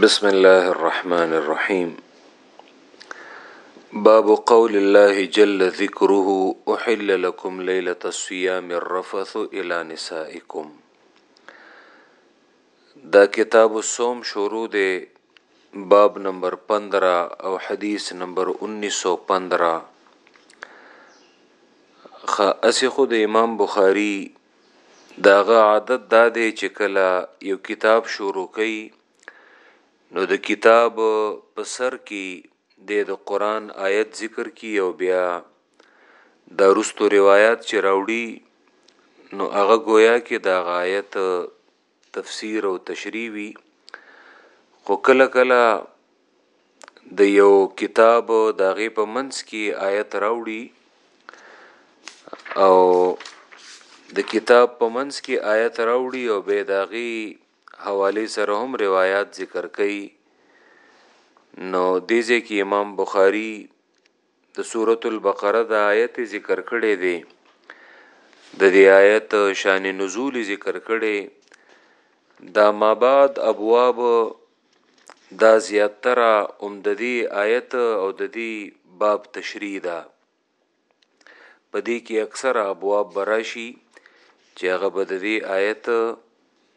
بسم الله الرحمن الرحيم باب قول الله جل ذكره أحل لكم ليلة الصيام الرفث إلى نسائكم دا کتاب الصوم شروع دے باب نمبر 15 او حدیث نمبر 1915 خا اسی خود امام بخاری د هغه عادت دا دی چې کله یو کتاب شروع کوي نو د کتاب په سر کې د د قران آیت ذکر کی او بیا د رستو روایت چې راوړي نو هغه گویا کې دا آیت تفسیر او تشریح وي خو کله کله د یو کتاب د غې په منځ کې آیت راوړي او د کتاب په منځ کې آیت راوړي او به د غې حواله سره هم روایت ذکر کړي نو دیزه کې امام بخاری د سورة البقره د آیت ذکر کړی دی د دې آیت شان نزول ذکر کړی دا ما بعد ابواب دا زیاتره هم د دې آیت او د دې باب تشریح ده په دې کې اکثره ابواب براشي چې هغه به د دې آیت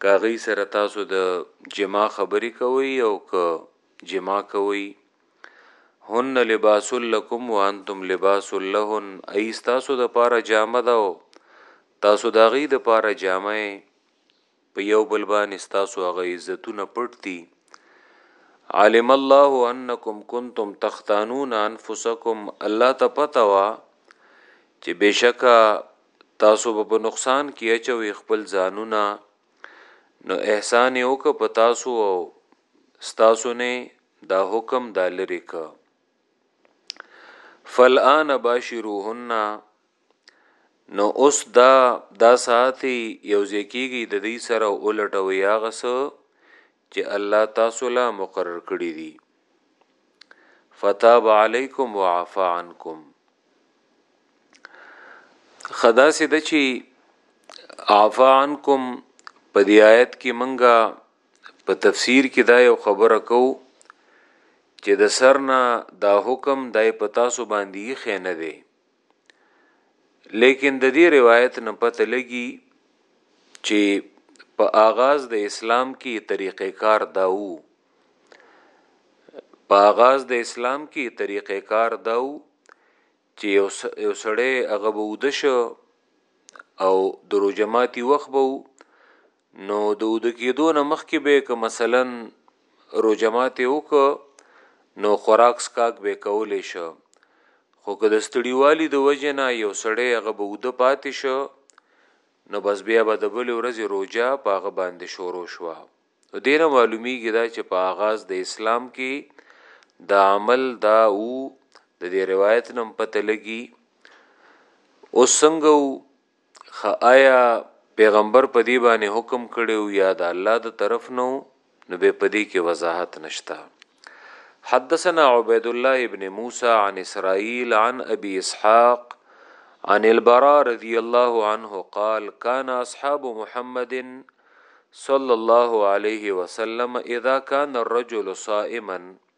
که هغوی سره تاسو د جما خبرې کوئ او که جما کوئ هن لباس لکم وانتم لباس لهن ای تاسو د پاره جامه ده او تاسو د هغوی د پاره جامه په یو بل باندې تاسو هغه عزتونه پټ دي عالم الله انکم کنتم تختانون انفسکم الله ته پته وا چې بشکا تاسو به په نقصان کې اچوي خپل ځانونه نو احسان یې وکړه په تاسو او ستاسو نه دا حکم دا لري که فلآن باشروهن نو اوس دا دا ساتي یو ځکیږي د دې سره اولټوي هغه سو چې الله تاسو لا مقرر کړي دي فتاب علیکم وعفا عنکم خدا سي د چی عفا عنکم په دی آیت کې منګه په تفسیر کې دا یو خبره کو چې د سرنا دا حکم دای په تاسو باندې خې نه دی لیکن د دې روایت نه پته لګي چې په آغاز د اسلام کې طریقې کار داو په آغاز د اسلام کې طریقې کار داو چې یو سړی هغه به ودشه او درو جماعتي وخت به نو د اوده کیدو نه مخکې به که مثلا روژه ماتې وکړ نو خوراک څکاک به کولی شو خو که د ستړیوالي د وجې نه یو سړی هغه به اوده پاتې شو نو بس بیا به د بل ورځې روژه په هغه باندې شروع شوه نو دینه معلومیږي دا چې په آغاز د اسلام کې دا عمل دا او د دې روایت نم پته لګي او څنګه خه ایا پیغمبر په دې باندې حکم کړی او یا د الله د طرف نه نو به په دې کې وضاحت نشته حدثنا عبید الله ابن موسی عن اسرائیل عن ابي اسحاق عن البراء رضی الله عنه قال كان اصحاب محمد صلى الله عليه وسلم اذا كان الرجل صائما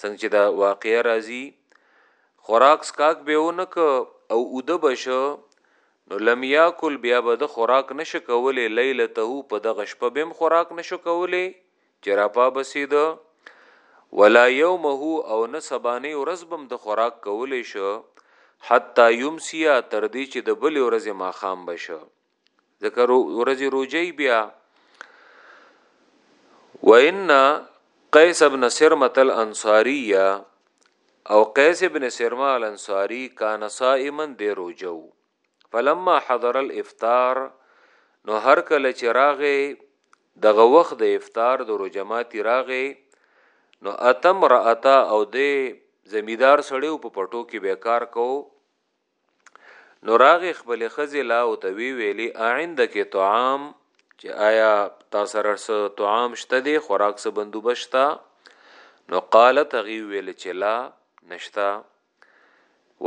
څنګه چې دا واقعه راځي خوراک سکاک به ونک او اوده بشو نو لم یاکل بیا به د خوراک نشه کولې لیلته په دغه شپه بهم خوراک نشه کولې چې را پا بسید ولا یومه او نه سبانه ورځ بم د خوراک کولې شو حتا یمسیا تر دې چې د بل ورځې ماخام بشو ځکه ورځ روجی بیا وان قیس ابن سرمه الانصاریه او قیس ابن سرمه الانصاری کان صائما دی روجو فلما حضر الافطار نو هر کله چې راغې دغه وخت د افطار د روجماتی راغې نو اتم راتا او د زمیدار سړیو په پټو کې بیکار کو نو راغې خپل خزې لا او ته وی ویلی اعندک طعام چې آیا تا سره څه طعام شته دی خوراک څه بندوبشتا نو قالت غي ویل چې لا نشتا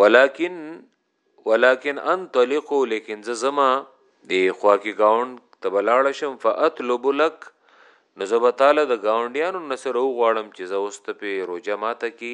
ولکن ولکن انطلق لیکن زما دی خوا کې گاوند تبلاړ شم فاطلب لك نو زبتاله د گاونډیانو نصر او غواړم چې زوست په روجه ماته کې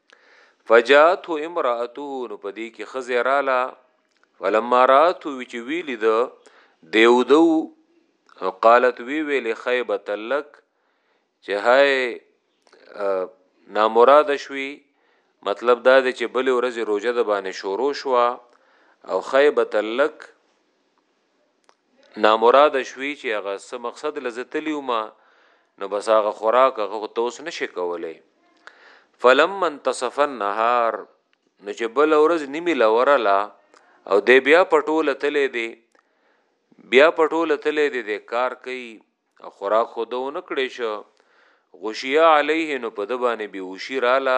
فجاءته امراته نو پدې کې خزه رااله ولما رات وی چې ویل ده دیو دو قالت وی ویل خیبه تلک چې هاي نامراد شوي مطلب دا دی چې بل ورځ روزه د باندې شروع شو او خیبه تلک نامراده شوی چې هغه څه مقصد لزتلی وما نو بس هغه خوراک هغه ته اوس نشي کولای فلم من تصف النهار نو چې بل ورځ نیمه لورلا او دی بیا پټوله تلې دی بیا پټوله تلې دی د کار کوي او خوراک خودو نکړې شو غشیا علیه نو په د باندې به وشی رااله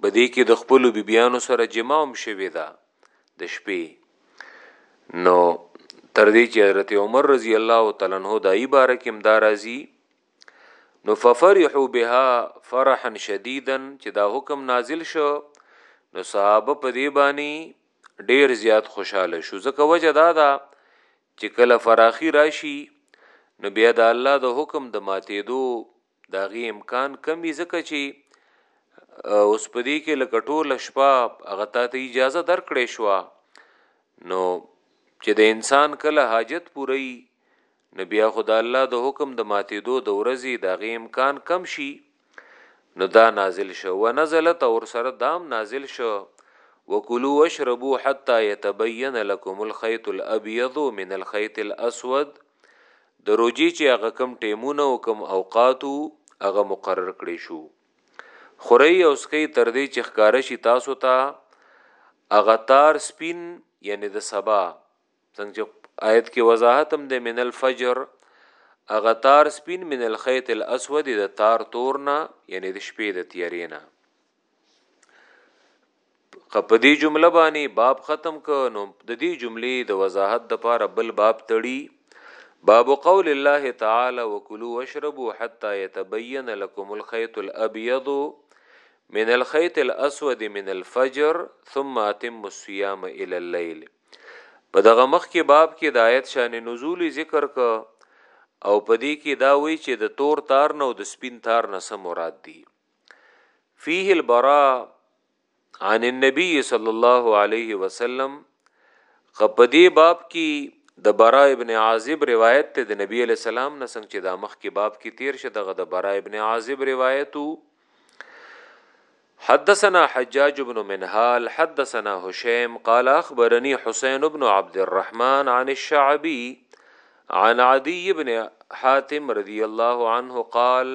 په دې کې د خپلو بیبیانو سره جماع هم شوې ده د شپې نو تر دې چې حضرت عمر رضی الله تعالی عنہ دای بار کې امدارازي نو ففرحوا بها فرحا شديدا چې دا حکم نازل شو نو صحابه په دې باندې ډیر زیات خوشاله شو ځکه وجه دا ده چې کله فراخي راشي نو بیا د الله د حکم د ماتېدو دا غي امکان کم وي ځکه چې اوس په دې کې لکه ټوله شپه هغه ته اجازه درکړې شو نو چې د انسان کله حاجت پوری نو بیا خدای الله د حکم د ماتېدو د ورځې د غي امکان کم شي نو دا نازل شو و نزلت اور سره دام نازل شو وکلوا واشربوا حتى يتبين لكم الخيط الابيض من الخيط الاسود د روجی چې هغه کم ټیمونه او کم اوقات هغه مقرر کړی شو خوري او سکي تر دې چې ښکار شي تاسو ته هغه تار سپین یعنی د سبا څنګه چې آیت کې وضاحت هم د من الفجر هغه تار سپین من الخيط الاسود د تار تورنا یعنی د شپې د تیرینا په دې جمله باندې باب ختم ک نو د دې جملې د وضاحت د پاره بل باب تړي باب قول الله تعالی وکلوا واشربوا حتى يتبين لكم الخيط الابيض من الخيط الاسود من الفجر ثم اتم الصيام الى الليل په دغه مخ کې باب کې د آیت شان نزول ذکر ک او په دې کې دا وی چې د تور تار نه او د سپین تار نه سم مراد دي فيه البراء عن النبي صلى الله عليه وسلم قپدی باب کی د برا ابن عازب روایت ته د نبی علی السلام نه څنګه چې د مخ کې باب کې تیر شه دغه د برا ابن عازب روایتو حدثنا حجاج بن منهال حدثنا هشام قال اخبرني حسين بن عبد الرحمن عن الشعبي عن عدي بن حاتم رضي الله عنه قال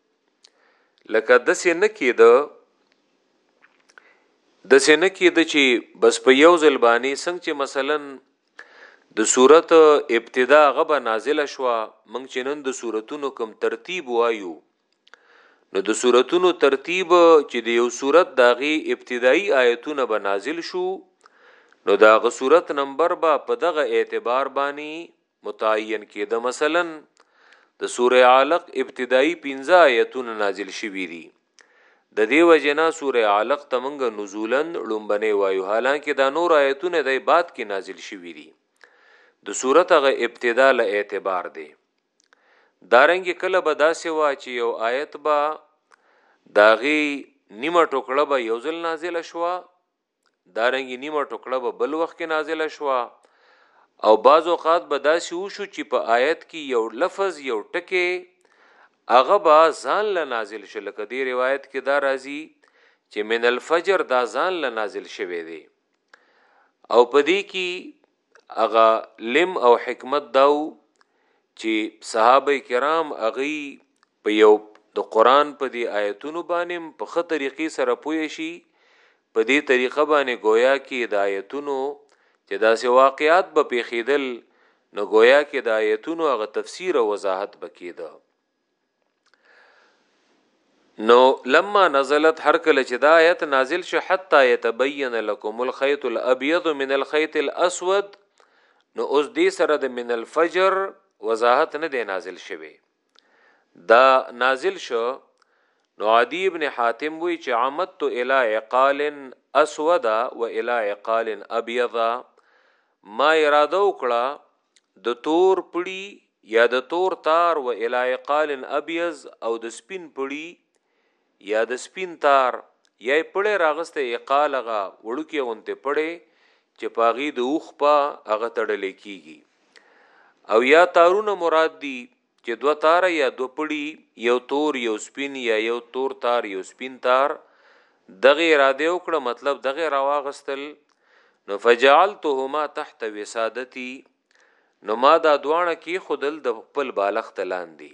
لکه دسې نه کېده دسې نه کېده چې بس په یو ځل باندې څنګه چې مثلا د صورت ابتدا غبه نازله شو موږ چې نن د صورتونو کم ترتیب وایو نو د صورتونو ترتیب چې د یو صورت داغي ابتدایي آیتونه به نازل شو نو داغه صورت نمبر به په دغه اعتبار باندې متعین کیده مثلا د سوره علق ابتدایي 15 آیتونه نازل شوي دي د دې وجنا سوره علق تمنګ نزولن لومبنه وایو حالانکه دا نور آیتونه د بعد کې نازل شوي دي د سورته غ ابتدا له اعتبار دی دارنګ کله به داسې وا چې یو آیت به داغي نیمه ټوکړه به یو ځل نازله شوه دارنګ نیمه ټوکړه به بل وخت کې نازله شوه او بعض اوقات به داسې وشو چې په آیت کې یو لفظ یو ټکی هغه به ځان له نازل شل کدي روایت کې دا راځي چې من الفجر دا ځان له نازل شوی دی او پدې کې هغه لم او حکمت داو چې صحابه کرام اغي په یو د قرآن په دې آیتونو باندې هم په ښه طریقې سره پوه شي، په دې طریقه باندې ګویا کې د آیتونو چې داسې واقعات به پېښېدل نو ګویا کې د آیتونو هغه تفسیر او وضاحت به کېده. نو لما نزلت هر کله چې دا آیت نازل شو حتا یتبین لكم الخيط الابيض من الخيط الاسود نو اوس دې سره د من الفجر وضاحت نه دی نازل شوی دا نازل شو نو عدی ابن حاتم وی چې عمدت الى عقال اسود و الى عقال ابيض ما اراده وکړه د تور پړی یا د تور تار و الى عقال ابيض او د سپین پړی یا د سپین تار یا یې پړی راغستی عقال هغه وړوکی غونتی پړی چې په هغې د اوښ په هغه تړلی کیږي او یا تارونه مراد دي چې دوه تاره یا دوه پړي یو تور یو سپین یا یو تور تار یو سپین تار دغه اراده وکړه مطلب دغه راواغستل نو فجعلتهما تحت وسادتي نو ما دا دوانه کې خودل د خپل بالغ تلاندې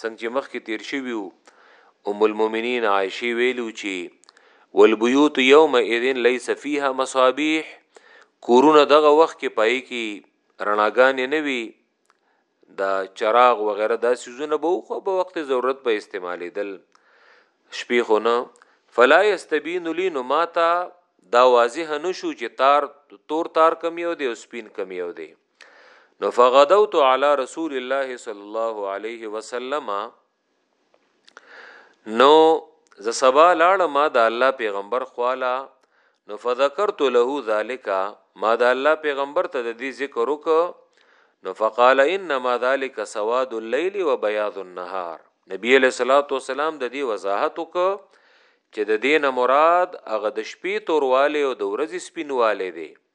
څنګه چې مخکې تیر شوي وو ام المؤمنین عائشه ویلي وو چې والبیوت یومئذ لیس فیها مصابیح کورونه دغه وخت کې پای کې رڼاګانې نه وي د چراغ وغیره دا سيزونه به خو به وخت ضرورت په استعمالېدل شپې خو نه فلا یستبین لی نو ماتا دا واضح نشو چې تار تور تار کمی او دی او سپین کمی او دی نو فغدوت علی رسول الله صلی الله علیه وسلم نو ز سبا لاړه ما د الله پیغمبر خواله نو فذكرت له ذلك ما د الله پیغمبر ته د دې ذکر وک نو فقال انما ذلك سواد الليل وبياض النهار نبی علیہ الصلوۃ والسلام د دې وضاحت وک چې د دین مراد هغه د شپې تورواله او د ورځې سپینواله دی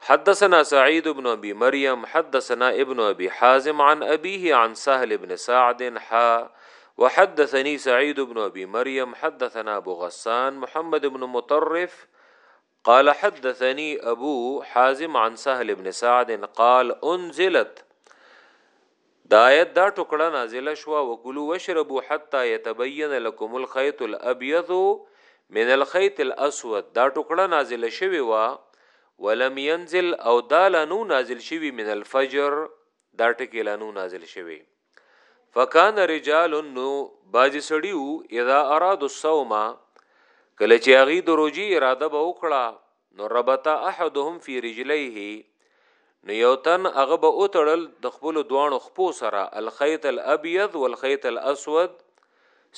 حدثنا سعيد بن ابي مريم حدثنا ابن ابي حازم عن ابيه عن سهل بن سعد ح وحدثني سعيد بن ابي مريم حدثنا ابو غسان محمد بن مطرف قال حدثني ابو حازم عن سهل بن سعد قال انزلت د آیت دا ټوکړه نازله شوه، وکلو واشربو حتی یتبین لکم الخیط الابیض من الخیط الاسود دا ټوکړه نازله شوې وه ولم ینزل او دا لانو نازل شوی من الفجر دا ټکی لانو نازل شوی فکان رجال نو باز سړیو اذا اراد الصوم کله چې هغه د روزي اراده به وکړه نو ربط احدهم فی رجلیه نو یو تن هغه به وتړل د خپل دوانو خپو سره الخیط الابیض والخیط الاسود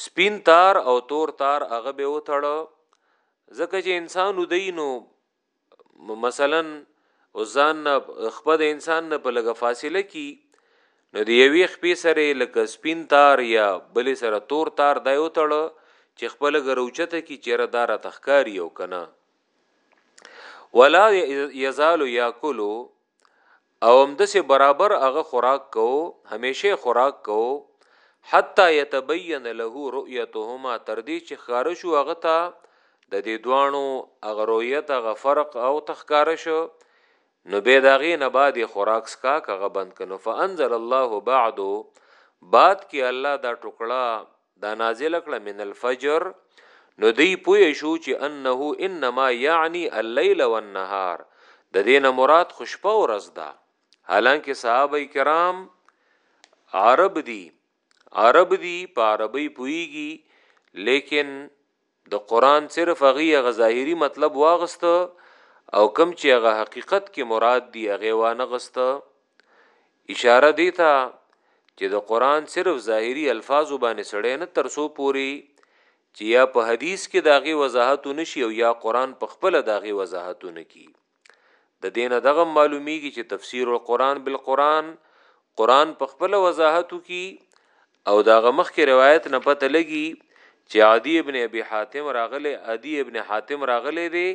سپین تار او تور تار هغه به وتړو ځکه چې انسان ودینو مثلا ځان نه خپد انسان نه په لګه فاصله کی نو دی یوې خپې سره لکه سپین تار یا بل سره تور تار دایو تړ چې خپل غروچته کی چیرې دارا تخکاری او کنه ولا یزال یاکلو او هم د سه برابر هغه خوراک کو همیشه خوراک کو حتا یتبین له رؤیتهما تر دې چې خار شو هغه ته د دې دوانو هغه رؤیت هغه فرق او تخکار شو نو بیا د هغې نه بعد یې خوراک څښاک هغه بند کړه نو فانزل الله بعد بعد کې الله دا ټوکړه دا نازله کړه من الفجر نو دی پوه شو چې انه انما یعنی الليل والنهار د دینه مراد خوشپه ورځ ده حالانکه صحابه کرام عرب دي عرب دي په عربي پويږي لیکن د قران صرف هغه هغه ظاهري مطلب واغست او کم چې هغه حقیقت کې مراد دی هغه وانه غست اشاره دی ته چې د قران صرف ظاهري الفاظ باندې سړی نه ترسو پوری چې یا په حدیث کې داغي وضاحت نشي او یا قران په خپل داغي وضاحت نکي د دین دغه معلومیږي چې تفسیر القرآن بالقرآن قرآن په خپل وضاحت کی او دا غمخ کې روایت نه پته لګي چې عادی ابن ابي حاتم راغله عادی ابن حاتم راغله دی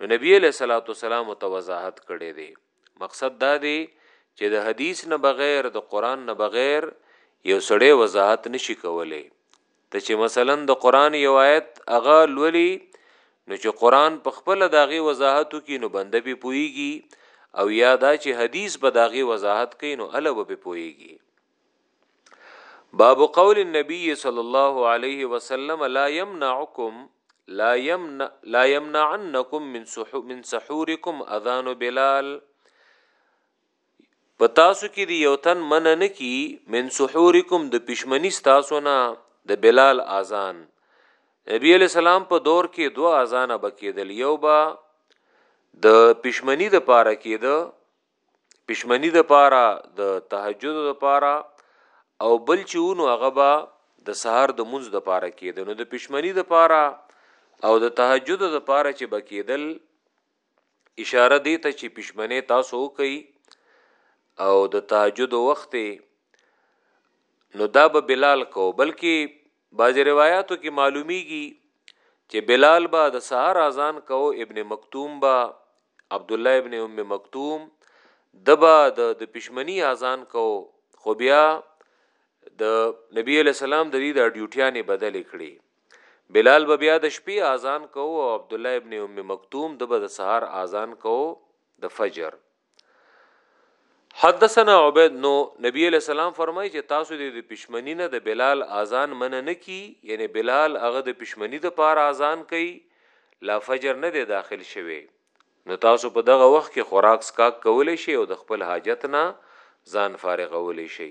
نو نبی له صلوات والسلام تو وضاحت کړي دی مقصد دا دی چې د حدیث نه بغیر د قرآن نه بغیر یو سړی وضاحت نشي کولای ته چې مثلا د قران یو آیت هغه لولي نو چې قران په خپل داغي وضاحت کوي نو بنده به پويږي او یا دا چې حدیث به داغي وضاحت کوي نو الله به پويږي باب قول النبي صلى الله عليه وسلم لا يمنعكم لا يمنع لا يمنعنكم من سحو من سحوركم اذان بلال په تاسو کې دې یو تن منع نه کړي من سحورکم د پښمنی ستاسو نه د بلال اذان نبی علی سلام په دور کې دوه اذان به کېدل یو به د پښمنی د پاره کېده پښمنی د پاره د تهجد د پاره او بل چې ونو هغه به د سهار د منځ د پاره کېده نو د پښمنی د پاره او د تهجد د پاره چې بکیدل اشاره دیته چې پښمنه تاسو کوي او د تهجد وخت نو دا به بلال کو بلکې بعض روایتو کې معلومیږي چې بلال با د سحر اذان کو ابن مکتوم با عبد الله ابن ام مکتوم دبا د د پښمنی اذان کو خو بیا د نبی علی سلام د دې د ډیوټیانې بدل کړي بلال به بیا د شپې اذان کو او عبد الله ابن ام مکتوم د به د سهار اذان کو د فجر حدثنا عبید نو نبی علیہ السلام فرمای چې تاسو د پښمنی نه د بلال اذان من نه کی یعنی بلال هغه د پښمنی د پار اذان کوي لا فجر نه دی داخل شوی نو تاسو په دغه وخت کې خوراک سکاک کولی شي او د خپل حاجت نه ځان فارغولی شي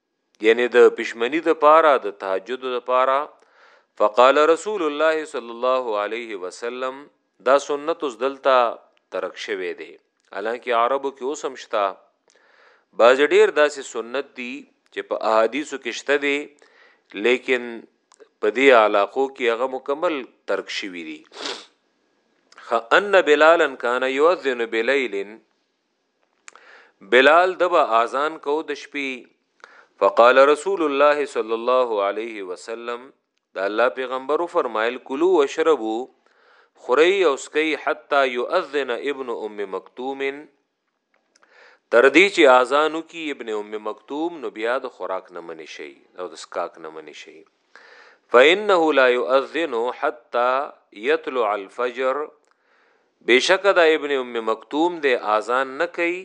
یعنی د پښمنی د پاره د تهجد د پاره فقال رسول الله صلی الله علیه وسلم دا سنت اوس دلته ترک شوی دی حالانکه عربو کې اوس هم شته باز ډیر داسې سنت دي چې په احادیثو کې شته دي لیکن په دې علاقو کې هغه مکمل ترک شوی دي خان بلالا کان یؤذن بلیل بلال دبا اذان کو د شپې فقال رسول الله صلی الله علیه وسلم دا الله پیغمبر فرمایل کلو واشربو خری او سکی حتا یؤذن ابن ام مکتوم تر دې چې اذانو کې ابن ام مکتوم نو بیا د خوراک نه منی شي او د سکاک نه منی شي فانه لا يؤذن حتى يطلع الفجر بشک دا ابن ام مکتوم د اذان نه کوي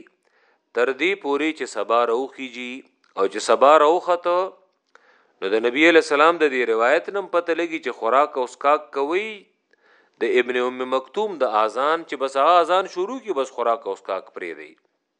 تر دې پوري چې سبا روخيږي او چې سبا روخته نو د نبی له سلام د دې روایت نم پته لګي چې خوراک او اسکاک کوي د ابن ام مکتوم د اذان چې بس اذان شروع کی بس خوراک او اسکاک پرې دی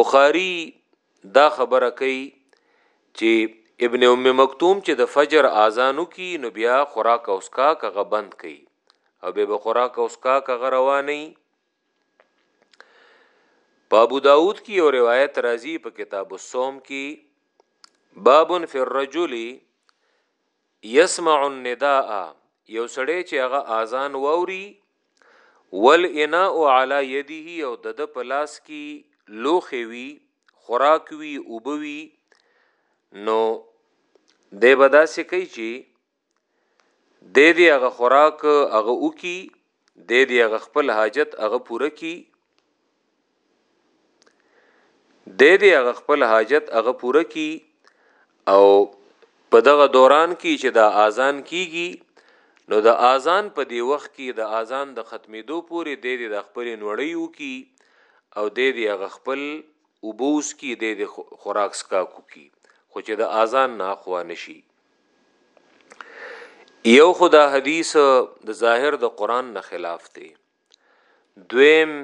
بخاری دا خبره کوي چې ابن ام مکتوم چې د فجر اذانو کی نو بیا خوراک او اسکا کغه بند کړي او به به خوراک او اسکا کغه رواني په ابو داود کې یو روایت راځي په کتاب الصوم کې باب فی الرجل یسمع النداء یو سړی چې هغه اذان ووري والاناء علی یده او دده په لاس کی لوخه وی خوراک وی اوبه وی نو دی به داسې کوي چې د دې هغه خوراک هغه وکي د دې هغه خپل حاجت هغه پوره کړي دی دی هغه خپل حاجت هغه پوره کی او په دغه دوران کې چې دا اذان کیږي نو د اذان په دی وخت کې د اذان د ختمېدو پورې دی دی د خپل نوړی او کی او دی دی هغه خپل وبوس کی دی دی خوراک سکا کو کی خو چې د اذان نه خو نشي یو خدا حدیث د ظاهر د قران نه خلاف دی دویم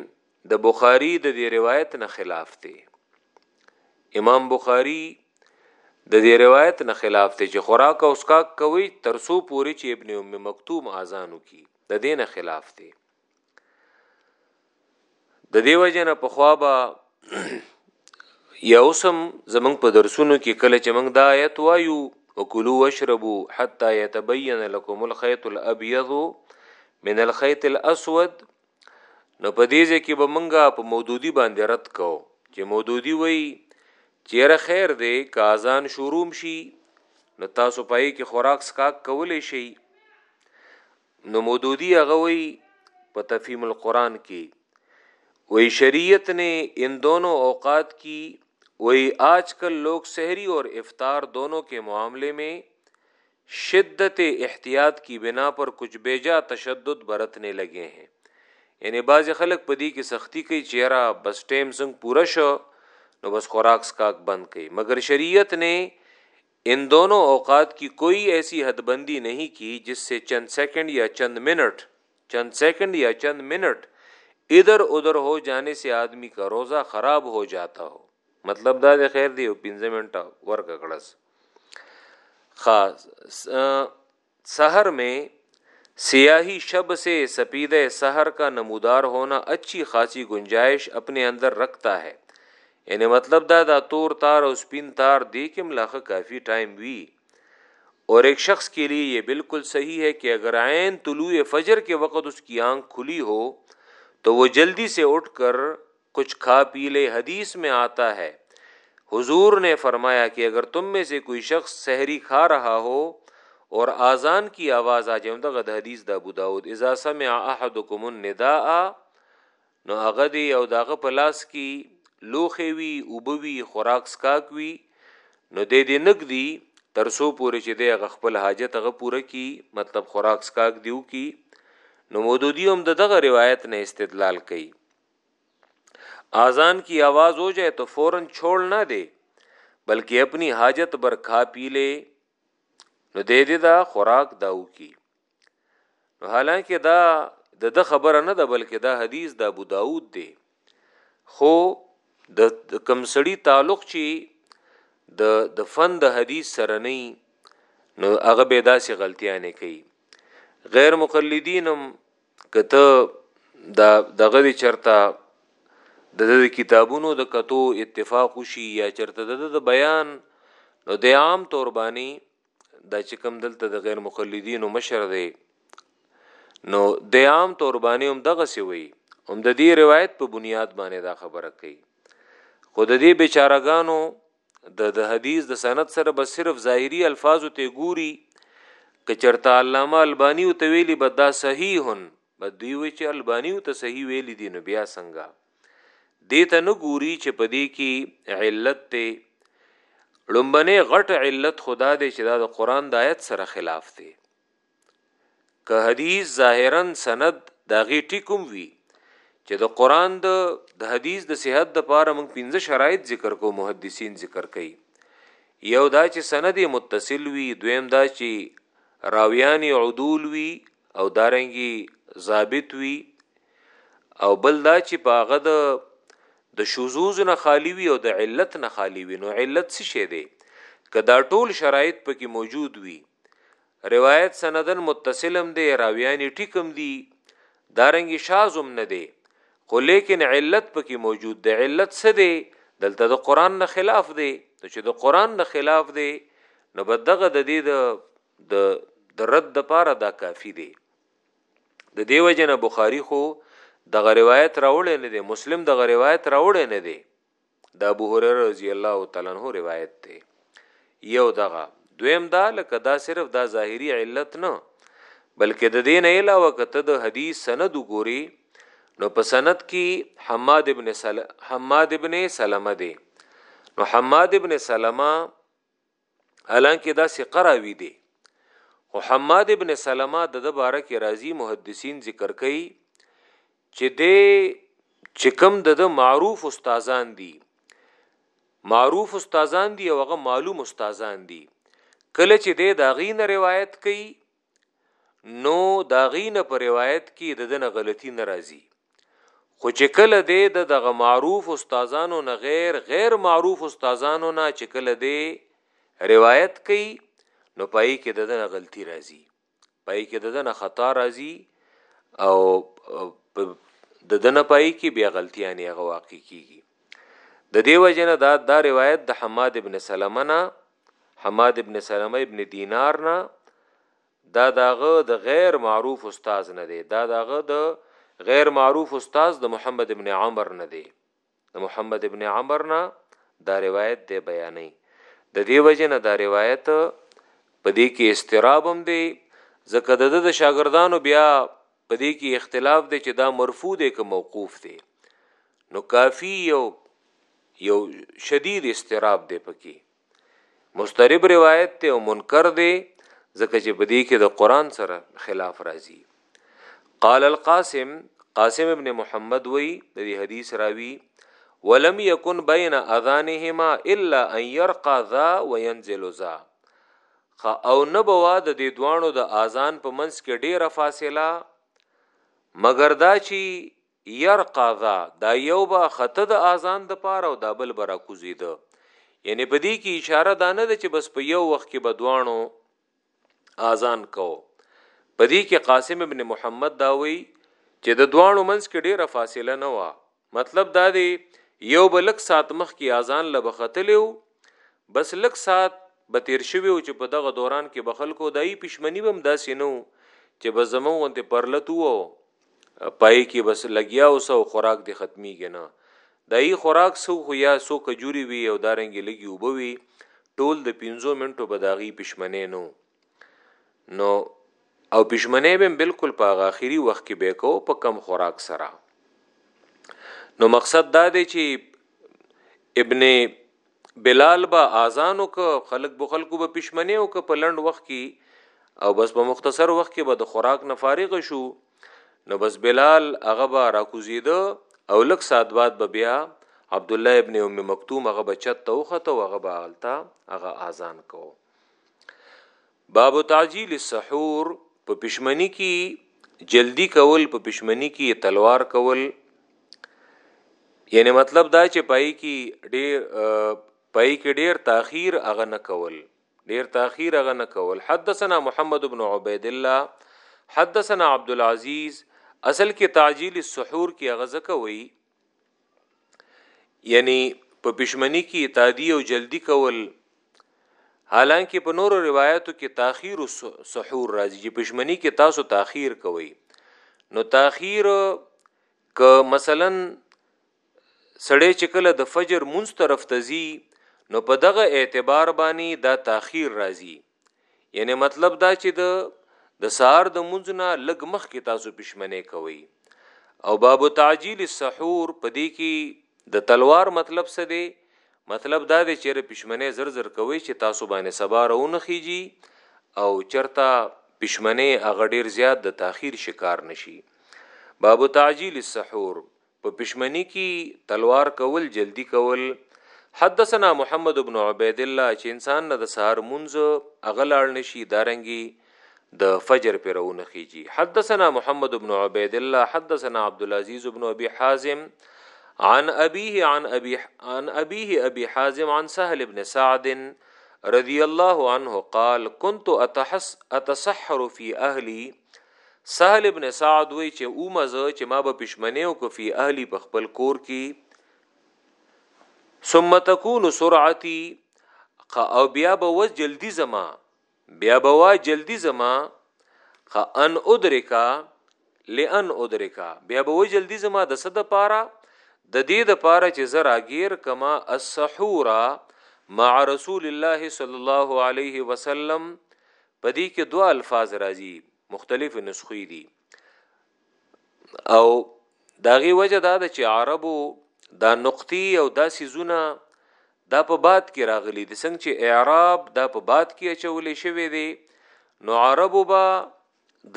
د بخاری د دې روایت نه خلاف دی امام بخاری د دې روایت نه خلاف دی چې خوراک او اسکا کوي ترسو پوری چې ابن ام مکتوم اذانو کی د دې نه خلاف دی د دې وجنه په خوابه یا اوسم زمنګ په درسونو کې کله چې موږ دا آیت وایو وکلو واشربو حتا يتبين لكم الخيط الابيض من الخيط الاسود نو په دې ځکه به منګه په مودودی باندې رد کو چې مودودی وای چیرې خیر دی که اذان شروع شي نو تاسو پای کې خوراک سکاک کولې شي نو مودودی هغه وی په تفهیم القرآن کې وی شریعت نے ان دونوں اوقات کی وی آج کل لوگ سحری اور افطار دونوں کے معاملے میں شدت احتیاط کی بنا پر کچھ بیجا تشدد برتنے لگے ہیں یعنی بعض خلک پدی کی سختی کوي چیرې بس ټیم څنګه پوره شو نو بس خوراک سکاک بند کی مگر شریعت نے ان دونوں اوقات کی کوئی ایسی حد بندی نہیں کی جس سے چند سیکنڈ یا چند منٹ چند سیکنڈ یا چند منٹ ادھر ادھر ہو جانے سے آدمی کا روزہ خراب ہو جاتا ہو مطلب داد خیر دے پنج منٹا ورک خاص سحر میں سیاہی شب سے سپیدے سحر کا نمودار ہونا اچھی خاصی گنجائش اپنے اندر رکھتا ہے یعنی مطلب دا دا تور تار او سپین تار دی کم لاخه کافی ٹائم وی اور ایک شخص کے لیے یہ بالکل صحیح ہے کہ اگر عین طلوع فجر کے وقت اس کی آنکھ کھلی ہو تو وہ جلدی سے اٹھ کر کچھ کھا پی لے حدیث میں آتا ہے حضور نے فرمایا کہ اگر تم میں سے کوئی شخص سحری کھا رہا ہو اور آزان کی آواز آ جائے دغه د حدیث د ابو داود اذا سمع احدکم النداء نو هغه دی او داغه په لاس کی لوخه وی او بوی خوراک سکاک وی نو د دې نګ دی تر سو پورې چې د هغه خپل حاجت هغه پوره کی مطلب خوراک سکاک دیو کی نو مودودی هم دغه روایت نه استدلال کوي آزان کی آواز ہو جائے تو فوراً چھوڑ نہ دے بلکہ اپنی حاجت بر کھا پی لے نو دې دې دا خوراک داو کی نو حالانکه دا د د خبره نه ده بلکې دا حدیث د ابو داود دی خو د کمسړی تعلق چی د د فن د حدیث سره نه نو هغه به داسې غلطیانه کوي غیر مقلدینم کته دا دغه چرته د د کتابونو د کتو اتفاق شي یا چرته د د بیان نو د عام تور باندې د چې کم دلته د غیر مقلدینو مشر دی نو د عام تور باندې هم دغه سی وي هم د دې روایت په بنیاد باندې دا خبره کوي خود دې بیچارهګانو د د حدیث د سند سره به صرف ظاهری الفاظو ته ګوري که چرته علامه البانی او تویلی به دا صحیحن به دوی وی چې البانی او ته صحیح ویلی دی نو بیا څنګه دې ته نه ګوري چې په دې کې علت ته لومبنه غټ علت خدا دې چې دا د قران د آیت سره خلاف دی که حدیث ظاهرا سند دا غي ټیکوم وی چې د قران د د حدیث د صحت د پاره موږ پنځه شرایط ذکر کو محدثین ذکر کوي یو دا چې سند متصل وی دویم دا چې راویان عدول وی او دارنګي ضابط وی او بل دا چې پاغه د د شذوز نه خالی وی او د علت نه خالی وی نو علت څه شه دی کدا ټول شرایط پکې موجود وی روایت سندن متصلم دی راویانی ټیکم دی دارنګ شازم نه دی خو لیکن علت پکې موجود دی علت څه دی دلته د قران نه خلاف دی نو چې د قران نه خلاف دی نو بدغه د دې د د رد د پاره دا کافی دی د دیو جن بخاری خو د روایت راوړې نه دی مسلم د روایت راوړې نه دی د ابو هريره رضی الله تعالی عنہ روایت ته یو دغه دویم دا لکه دا صرف دا ظاهری علت نه بلکې د دین علاوه کته د حدیث سند وګوري نو په سند کې حماد ابن سل... حماد ابن سلمہ دی نو حماد ابن سلمہ حالانکه دا ثقه راوی دی خو حماد ابن سلمه د د باره کې راضی محدثین ذکر کوي چې د چکم د د معروف استادان دي معروف استادان دي او هغه معلوم استادان دي کله چې د داغین روایت کوي نو دا غینه په روایت کې د دنه غلطی ناراضي خو چې کله دی د دغه معروف استادانو نه غیر غیر معروف استادانو نه چې کله دی روایت کوي نو پای کې د دنه غلطی راځي پای کې د دنه خطا راځي او د دنه پای کې بیا غلطیانه هغه واقع کیږي د دیو جن دا دا روایت د حماد ابن سلمہ نه حماد ابن سلمه ابن دینار نه دا داغه د غیر معروف استاد نه دی دا داغه د غیر معروف استاد د محمد ابن عمر نه دی د محمد ابن عمر نه دا روایت دی بیانې د دې وجه نه دا روایت په دې کې استرابم دی ځکه د د شاګردانو بیا په دې کې اختلاف دی چې دا مرفوع دی که موقوف دی نو کافی یو یو شدید استراب دی پکې مسترب روایت ته او منکر دی ځکه چې په دې کې د قران سره خلاف راځي قال القاسم قاسم ابن محمد وی د دې حدیث راوی ولم يكن بين اذانهما الا ان يرقى ذا وينزل ذا خه او نه به وه د دې دواړو د آذان په منځ کې ډېره فاصله مګر دا چې يرقا ذا دا یو به خطه د آذان د پاره او دا بل به راکوزیده یعنی په دې کې اشاره دا نه ده چې بس په یو وخت کې به دواړو آذان کو په دې کې قاسم ابن محمد دا وی چې د دواړو منځ کې ډېره فاصله نه وه مطلب دا دی یو به لک سات مخ کی آزان له بختلیو بس لک سات به تیر شوی او چې په دغه دوران کې بخل کو دای پښمنی بم داسې نو چې به زمو غونته پرلتو او پای کې بس لګیا او سو خوراک دی ختمی کنه دای خوراک سو خو یا سو کجوري وی او دارنګ لګي وبوي ټول د 15 منټو بداغي پښمنې نو نو او پښمنه به بالکل په اخیری وخت کې به کو په کم خوراک سره نو مقصد دا دی چې ابن بلال با اذان او خلق بو خلقو به پښمنه او په لند وخت کې او بس په مختصر وخت کې به د خوراک نه فارغ شو نو بس بلال هغه به راکوزیده او لک سات بعد به بیا عبد الله ابن ام مکتوم هغه به چت توخته هغه به حالتا هغه اذان کوو باب تعجیل السحور په پښمنی کې جلدی کول په پښمنی کې تلوار کول یعنی مطلب دا چې پای کې ډیر پای کې ډیر تاخير اغه نه کول ډیر تاخير اغه نه کول حدثنا محمد بن عبید الله حدثنا عبد العزيز اصل کې تعجیل السحور کې اغه زکه وی یعنی په پښمنی کې اتادی او جلدی کول حالانکه په نورو روایتو کې تاخير سحور راځي چې پښمنی کې تاسو تاخير کوي نو تاخير ک مثلا سړی چې کله د فجر مونږ طرف ته زی نو په دغه اعتبار باندې دا تاخير راځي یعنی مطلب دا چې د د سهار د مونږ نه لګ مخ کې تاسو پښمنه کوي او باب تعجیل السحور پدې کې د تلوار مطلب څه دی مطلب دا دی چې پښمنه زر زر کوي چې تاسو باندې سبا راونه خيږي او چرته پښمنه هغه ډیر زیات د تاخير شکار نشي باب تعجیل السحور په پښمنی کی تلوار کول جلدی کول حدثنا محمد بن عبید الله چې انسان نه د سهار منځ اغلاړ نشي دارنګي د فجر پر اون خيږي حدثنا محمد بن عبید الله حدثنا عبد العزيز بن ابي حازم عن ابيه عن ابي عن ابيه ابي حازم عن سهل بن سعد رضي الله عنه قال كنت اتحس اتسحر في اهلي سهل ابن سعد وی چې او مزه چې ما به پښمنه او کفي اهلی په خپل کور کې ثم تكون سرعتي او بیا به و جلدی زما بیا به وا جلدی زما خ ان ادرکا لئن ادرکا بیا به و جلدی زما د صد پاره د دې د پاره چې زرا غیر کما السحورا مع رسول الله صلی الله علیه وسلم په دې کې دوه الفاظ راځي مختلف نسخې دي او داغي وجه دا ده چې عربو دا نقطي او دا سيزونه دا په باد کې راغلي دي څنګه چې اعراب دا په باد کې اچولې شوی دی نو عربو با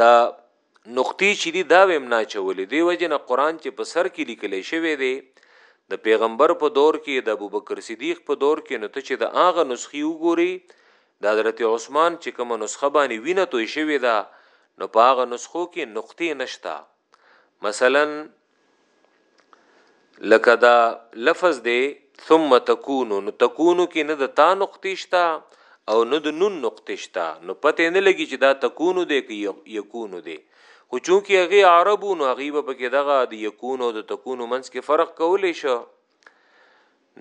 دا نقطې چې دي دا ويم نه اچولې دې وجې نه قران چې په سر کې ليکلې شوې دې د پيغمبر په دور کې د ابوبکر صديق په دور کې نو ته چې د هغه نسخي وګوري د حضرت عثمان چې کوم نسخه باندې وینه توې شوې ده نو په هغه نسخو کې نقطې نشتا مثلا لکه دا لفظ دی ثم تکونو نو تکونو کې نه د تا نقطې شته او نه د نون نقطې شته نو پته نه لګي چې دا تکونو دی که یکونو دی خو چونکې هغه عربو نو هغه به پکې دغه د یکونو او د تکونو منځ کې فرق کولی شو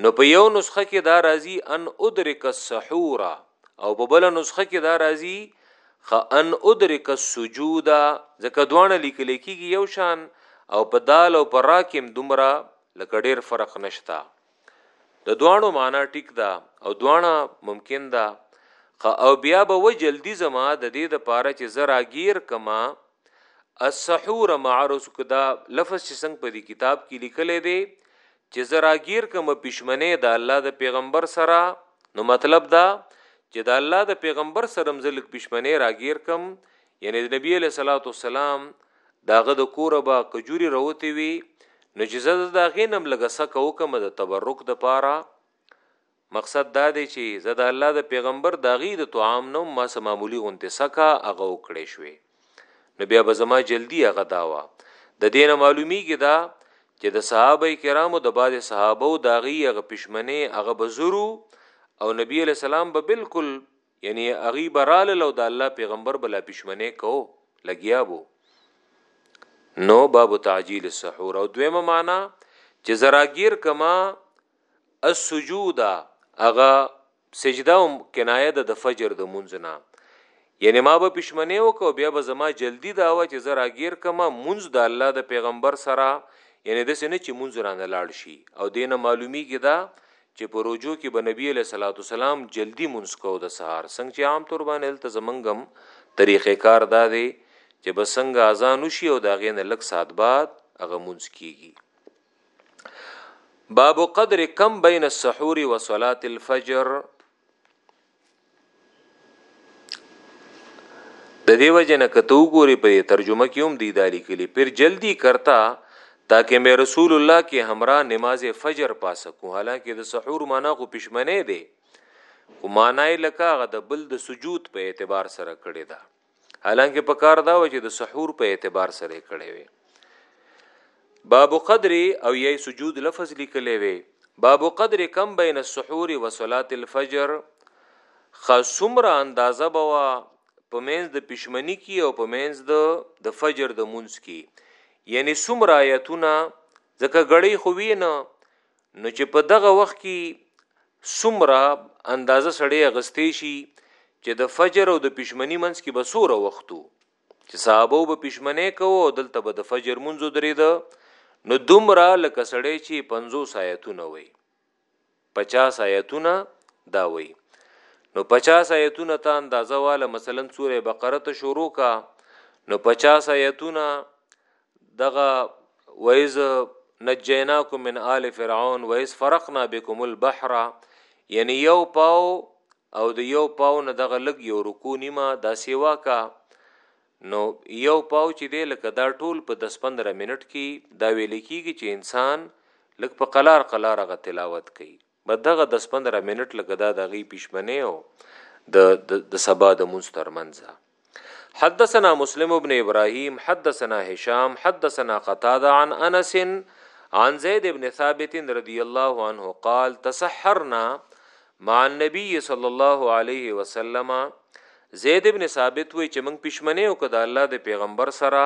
نو په یو نسخه کې دا راځي ان ادرک السحور او په بل نسخه کې دا راځي خ ان ادرک السجود ځکه دوانه لیکل کېږي یو شان او په دال او پر راکم دومره لکه ډیر فرق نشتا د دوانو معنا ټیک ده او دوانه ممکن ده خ او بیا به و جلدی زما د دې د پاره چې زراګیر کما السحور مع رسول کدا لفظ چې څنګه په دې کتاب کې لیکل دی چې زراګیر کوم پښمنه د الله د پیغمبر سره نو مطلب دا چې د الله د پیغمبر سره مزلک پښمنه راګیر کوم یعنی د نبی له صلوات والسلام داغه د کوره با کجوري روته وی نو چې زده دا غینم لګسه کو کوم د تبرک د پاره مقصد دا دی چي زه د الله د پيغمبر د هغي د طعام نه هم ما څه معمولي غونتي څکه هغه وکړی شوی نو بيا به زما جلدي هغه دا وه د دې نه معلوميږي دا چي د صحابه کرامو د بعض صحابه او د هغي هغه پښمنه هغه به زرو او نبي عليه السلام به بالکل یعنی هغه برال لو د الله پیغمبر بلا پښمنه کو لګیا بو نو باب تعجیل السحور او دویمه معنا چې زراګیر کما السجود هغه سجده هم کنایه ده د فجر د مونځ نه یعنی ما به پښمنه وکاو بیا به زما جلدی دا و چې زه راګیر کما مونږ د الله د پیغمبر سره یعنی د سینه چې مونږ رانه لاړ شي او دینه معلومیږي دا چې په روجو کې به نبی له صلوات والسلام جلدی مونږ کو د سهار څنګه چې عام تور باندې تل زمنګم طریقې کار دا دی چې بسنګ اذان وشي او دا غینه لک سات بعد هغه مونږ کیږي باب قدر کم بین السحور و صلاة الفجر د دې وجه نه کته وګوري په ترجمه کې هم دی دالی کلی پیر جلدی کرتا تاکه مې رسول الله کې همرا نماز فجر پاس کو حالانکه د سحور معنا خو پښمنه دی خو معنا یې لکه غ د بل د سجود په اعتبار سره کړی دا حالانکه په کار دا و چې د سحور په اعتبار سره کړي وي باب قدر او یی سجود لفظ لیکلی وي باب قدر کم بین السحور و صلات الفجر خاصمره اندازه بوا په مینز د پښمنی کی او په مینز د د فجر د مونږ کی یعنی سمره آیتونه ځکه غړی خو وینه نو چې په دغه وخت کې سمره اندازه سړی غستې شي چې د فجر او د پښمنی منځ کې بسوره وختو چې صحابه به پښمنه کوو دلته به د فجر منځو درې ده نو دومره لکه سړی چې 50 آیتونه وي 50 آیتونه دا وي نو 50 آیتونه ته اندازه واله مثلا سوره بقره ته شروع کا نو 50 آیتونه دغه وایز نجیناکم من آل فرعون و اس فرقنا بكم البحر یعنی یو پاو او د یو پاو نه دغه لګ یو رکو نیمه دا سیوا کا نو یو پاو چې دی لکه دا ټول په 10 15 منټ کې دا ویل کیږي چې انسان لکه په قلار قلار غ تلاوت کوي به دغه دس پندره منټ لکه دا دغی پیشمنه او د د سبا د مونږ ترمنځ حدثنا مسلم ابن ابراهيم حدثنا هشام حدثنا قتاده عن انس عن زيد بن ثابت رضي الله عنه قال تسحرنا مع النبي صلى الله عليه وسلم زيد بن ثابت وی چې موږ پښمنه او کده الله د پیغمبر سره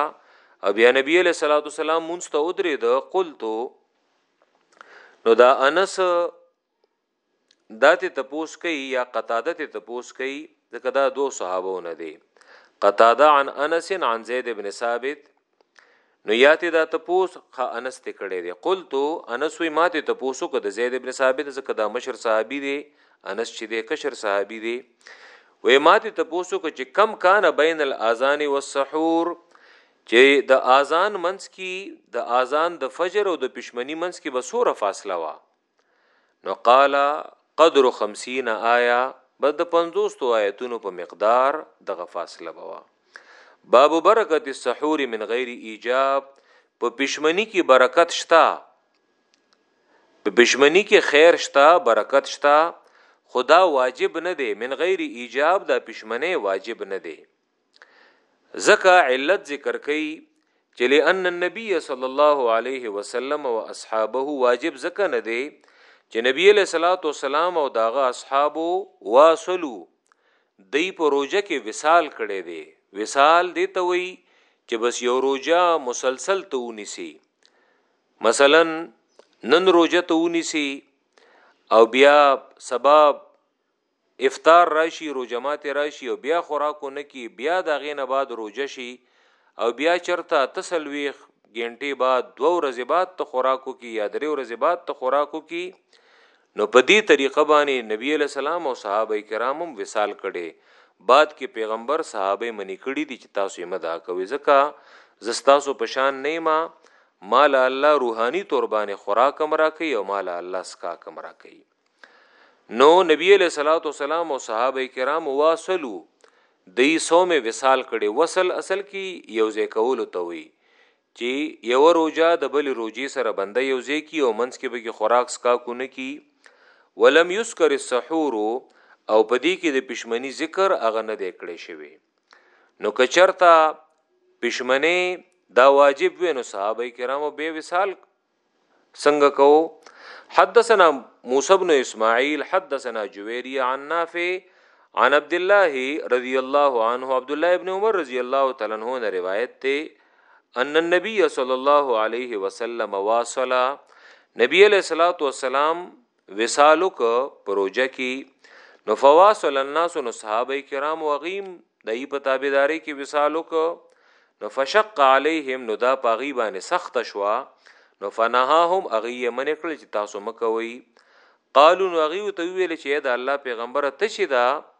او بیا نبی له صلوات والسلام مونږ ته ودرې د قلت نو دا انس داته تپوس کوي یا قتاده ته تپوس کوي ځکه دا دو صحابهونه دي قتاده عن انس عن زید ابن ثابت نو یاته دا تپوس خ انس ته کړي دي قلت انس وی ماته تپوسو کو د زید ابن ثابت ځکه دا مشر صحابي دي انس چې د کشر صحابي دي وې ماته تپوسو کو چې کم کان بین الاذان والسحور چي د آذان منځ کي د آذان د فجر او د پشمني منځ کي به څوره فاصله وه نو قال قدر خمسین آیا بس د پنځوستو آیتونو په مقدار دغه فاصله بوا باب برکت السحور من غیر ایجاب په پښمنی کې برکت شتا په پښمنی کې خیر شتا برکت شتا خدا واجب نه دی من غیر ایجاب دا پښمنه واجب نه دی ځکه علت ذکر کوي چې لئن النبي صلی الله علیه وسلم او اصحابه واجب ځکه نه دی چې نبی له صلوات و سلام او داغه اصحابو واصلو دی په روزه کې وصال کړي دي وصال دی ته وی چې بس یو روزه مسلسل ته ونیسي مثلا نن روزه ته ونیسي او بیا سبب افطار راشي روژه ماتې راشي او بیا خوراک ونه کړي بیا د هغې نه بعد روژه شي او بیا چرته اته څلوېښت ګېنټې بعد دوه ورځې بعد ته خوراک وکړي یا درې ورځې بعد ته خوراک وکړي نو په دې طریقه باندې نبی علیه السلام او صحابه کرام هم وصال کړی بعد کې پیغمبر صحابه منی کړي دي چې تاسو یې مدا کوي ځکه زستاسو پشان نه ما مال الله روحاني توربانه خوراک امرا کوي او مال الله سکا کمرا کوي نو نبی علیہ الصلوۃ والسلام او صحابه کرام واصلو د صوم وصال کړي وصل اصل کې یو ځای کول ته وي چې یو روجا د بل روجي سره بنده یو ځای کی او منځ کې به کې خوراک سکا کو نه کی ولم یذکر السحور او پدې کې د پښمنی ذکر اغه نه دی کړی شوی نو کچرتا پښمنه دا واجب وینو صحابه کرامو به وصال څنګه کو حدثنا موسی بن اسماعیل حدثنا جویری عن نافع عن عبد الله رضی الله عنه عبد الله ابن عمر رضی الله تعالی عنہ نے روایت تے ان النبي صلی الله علیه وسلم واصل نبی علیہ الصلوۃ والسلام وصال وک پروژه کی نو فواصل الناس نو صحابه کرام وغیم دای په تابعداري کې وصال وک نو فشق علیهم نو دا پاغي باندې سخت شوا نو فنهاهم اغي من کړل چې تاسو مکوي قالو نو اغي ته ویل چې دا الله پیغمبر ته چې دا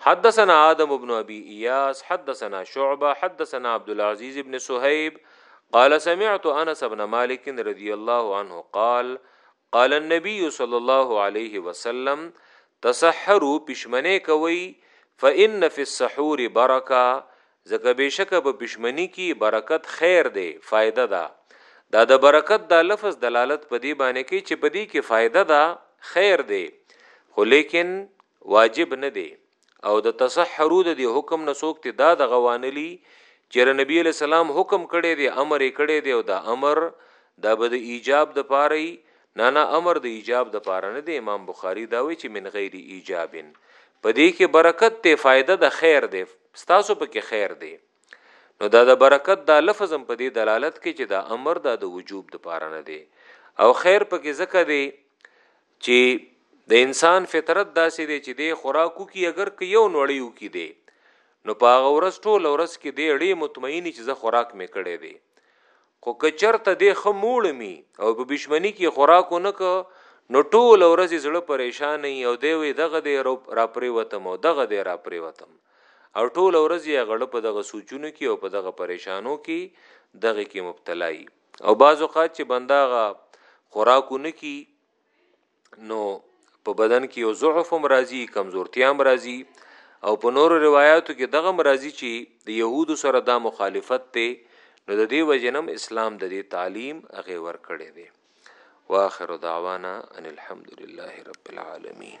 حدثنا آدم بن أبي إياس حدثنا شعبة حدثنا عبد العزيز بن صهيب قال سمعت أنس بن مالك رضي الله عنه قال قال النبي صلى الله عليه وسلم تسحروا پشمنه کوي فإن في السحور برکه زکه بشک په پښمنی کې برکت خیر دی فائدہ ده دا د برکت دا لفظ دلالت په دی باندې کوي چې په دی کې فائدہ ده خیر دی خو لیکن واجب نه دی او د تسحرو د دې حکم نه څوک ته دا دغه وانه لي چې ر نبی علی سلام حکم کړی دی امر یې کړی دی او دا امر دا به د ایجاب د پاره نه نه امر د ایجاب د پاره نه دی امام بخاری دا وی چې من غیر ایجابن په دې کې برکت ته فائدہ د خیر دی ستاسو په کې خیر دی نو دا د برکت دا لفظ هم په دې دلالت کوي چې دا امر دا د وجوب د پاره نه دی او خیر په کې ځکه دی چی د انسان فطرت داسی دی چی دی خوراک وکی اګر که یو نوړی وکی دی نو په هغه ورځ ټوله ورځ کی دی ړی مطمئنی چی زه خوراک می کړی دی خو که چرته دی ښه موړمی او په بشمنی کی خوراک ونه که نو ټوله ورځ یې زړه پریشانه یی او دی وی دغه دی راپریوتم او دغه دی راپریوتم او ټوله ورځ یې غړه په دغه سوچونو کی او په دغه پریشانو کی دغه کی مبتلا یی. او بعض اوقات چې بندا غا خوراکو نکی نو په بدن کې یو ضعف هم راځي کمزورتیا هم راځي او په نورو روایتو کې دغه مرضی چې د يهودو سره دا مخالفت ته نو د دې وجنم اسلام د دې تعلیم هغه ور کړی دی واخر دعوانا ان الحمد لله رب العالمین